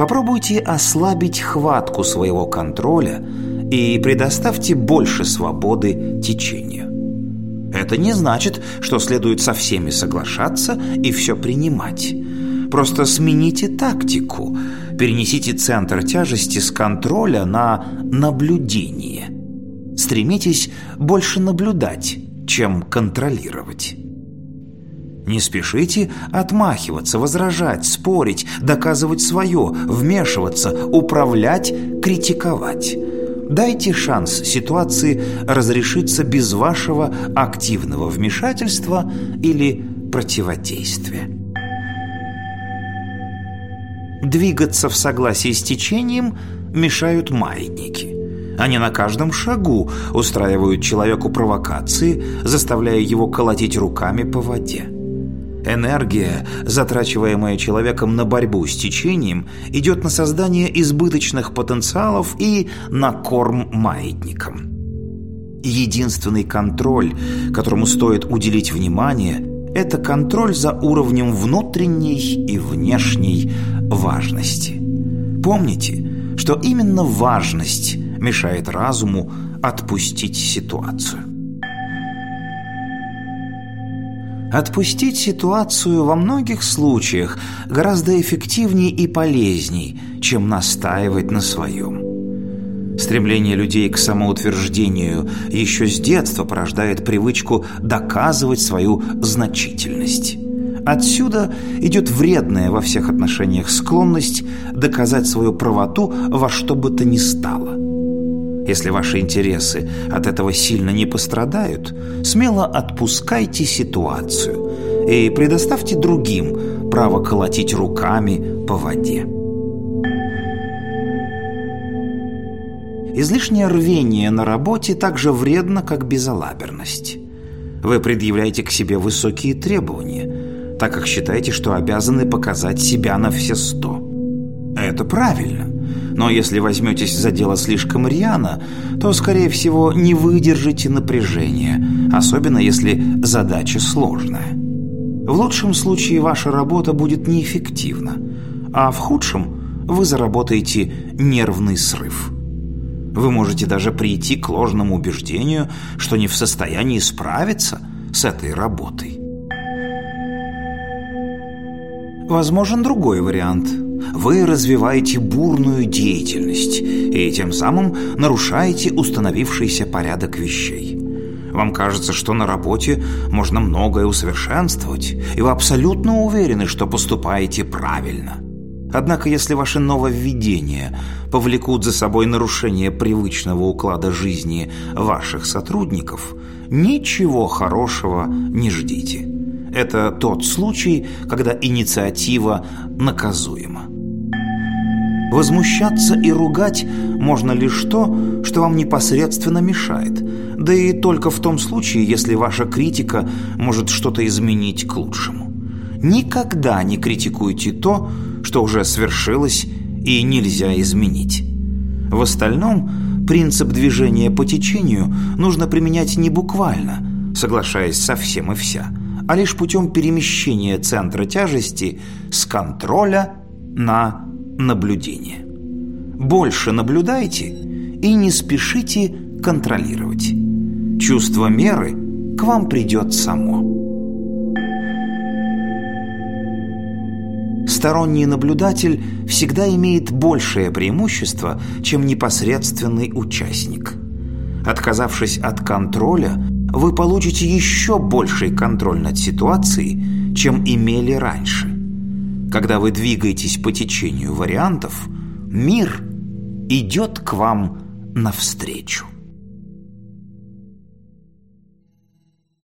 Попробуйте ослабить хватку своего контроля и предоставьте больше свободы течению. Это не значит, что следует со всеми соглашаться и все принимать. Просто смените тактику, перенесите центр тяжести с контроля на наблюдение. Стремитесь больше наблюдать, чем контролировать. Не спешите отмахиваться, возражать, спорить, доказывать свое, вмешиваться, управлять, критиковать. Дайте шанс ситуации разрешиться без вашего активного вмешательства или противодействия. Двигаться в согласии с течением мешают маятники. Они на каждом шагу устраивают человеку провокации, заставляя его колотить руками по воде. Энергия, затрачиваемая человеком на борьбу с течением, идет на создание избыточных потенциалов и на корм маятникам. Единственный контроль, которому стоит уделить внимание, это контроль за уровнем внутренней и внешней важности. Помните, что именно важность мешает разуму отпустить ситуацию. Отпустить ситуацию во многих случаях гораздо эффективнее и полезней, чем настаивать на своем. Стремление людей к самоутверждению еще с детства порождает привычку доказывать свою значительность. Отсюда идет вредная во всех отношениях склонность доказать свою правоту во что бы то ни стало. Если ваши интересы от этого сильно не пострадают, смело отпускайте ситуацию и предоставьте другим право колотить руками по воде. Излишнее рвение на работе так же вредно, как безалаберность. Вы предъявляете к себе высокие требования, так как считаете, что обязаны показать себя на все сто. Это правильно. Но если возьметесь за дело слишком рьяно, то, скорее всего, не выдержите напряжения, особенно если задача сложная. В лучшем случае ваша работа будет неэффективна, а в худшем вы заработаете нервный срыв. Вы можете даже прийти к ложному убеждению, что не в состоянии справиться с этой работой. Возможен другой вариант – вы развиваете бурную деятельность и тем самым нарушаете установившийся порядок вещей. Вам кажется, что на работе можно многое усовершенствовать, и вы абсолютно уверены, что поступаете правильно. Однако, если ваши нововведения повлекут за собой нарушение привычного уклада жизни ваших сотрудников, ничего хорошего не ждите. Это тот случай, когда инициатива наказуема. Возмущаться и ругать можно лишь то, что вам непосредственно мешает, да и только в том случае, если ваша критика может что-то изменить к лучшему. Никогда не критикуйте то, что уже свершилось и нельзя изменить. В остальном принцип движения по течению нужно применять не буквально, соглашаясь со всем и вся, а лишь путем перемещения центра тяжести с контроля на наблюдение. Больше наблюдайте и не спешите контролировать. Чувство меры к вам придет само. Сторонний наблюдатель всегда имеет большее преимущество, чем непосредственный участник. Отказавшись от контроля, вы получите еще больший контроль над ситуацией, чем имели раньше. Когда вы двигаетесь по течению вариантов, мир идет к вам навстречу.